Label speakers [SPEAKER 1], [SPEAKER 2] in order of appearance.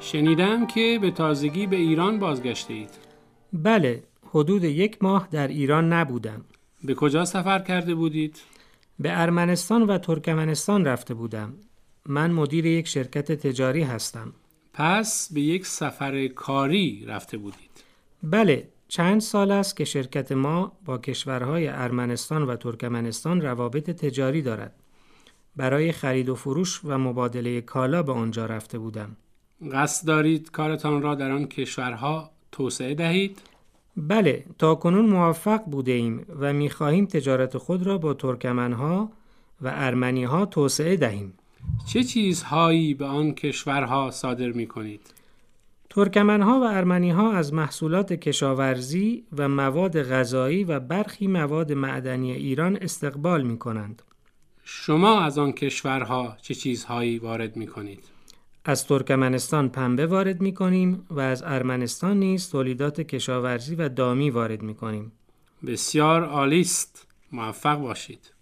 [SPEAKER 1] شنیدم که به تازگی به ایران بازگشته اید.
[SPEAKER 2] بله، حدود یک ماه در ایران نبودم.
[SPEAKER 1] به کجا سفر کرده بودید؟
[SPEAKER 2] به ارمنستان و ترکمنستان رفته بودم. من مدیر یک شرکت تجاری هستم.
[SPEAKER 1] پس به یک سفر کاری رفته بودید.
[SPEAKER 2] بله، چند سال است که شرکت ما با کشورهای ارمنستان و ترکمنستان روابط تجاری دارد. برای خرید و فروش و مبادله کالا به آنجا رفته بودم.
[SPEAKER 1] قصد دارید کارتان را در آن کشورها توسعه دهید؟
[SPEAKER 2] بله، تا کنون موفق بوده ایم و می خواهیم تجارت خود را با ترکمنها و ارمنی ها توسعه دهیم.
[SPEAKER 1] چه چیزهایی به آن کشورها صادر می کنید؟
[SPEAKER 2] ترکمنها و ارمنی ها از محصولات کشاورزی و مواد غذایی و برخی مواد معدنی ایران استقبال می کنند.
[SPEAKER 1] شما از آن کشورها چه چیزهایی وارد می کنید؟
[SPEAKER 2] از ترکمنستان پنبه وارد می کنیم و از ارمنستان نیز تولیدات کشاورزی و دامی وارد می کنیم.
[SPEAKER 1] بسیار عالی است. موفق باشید.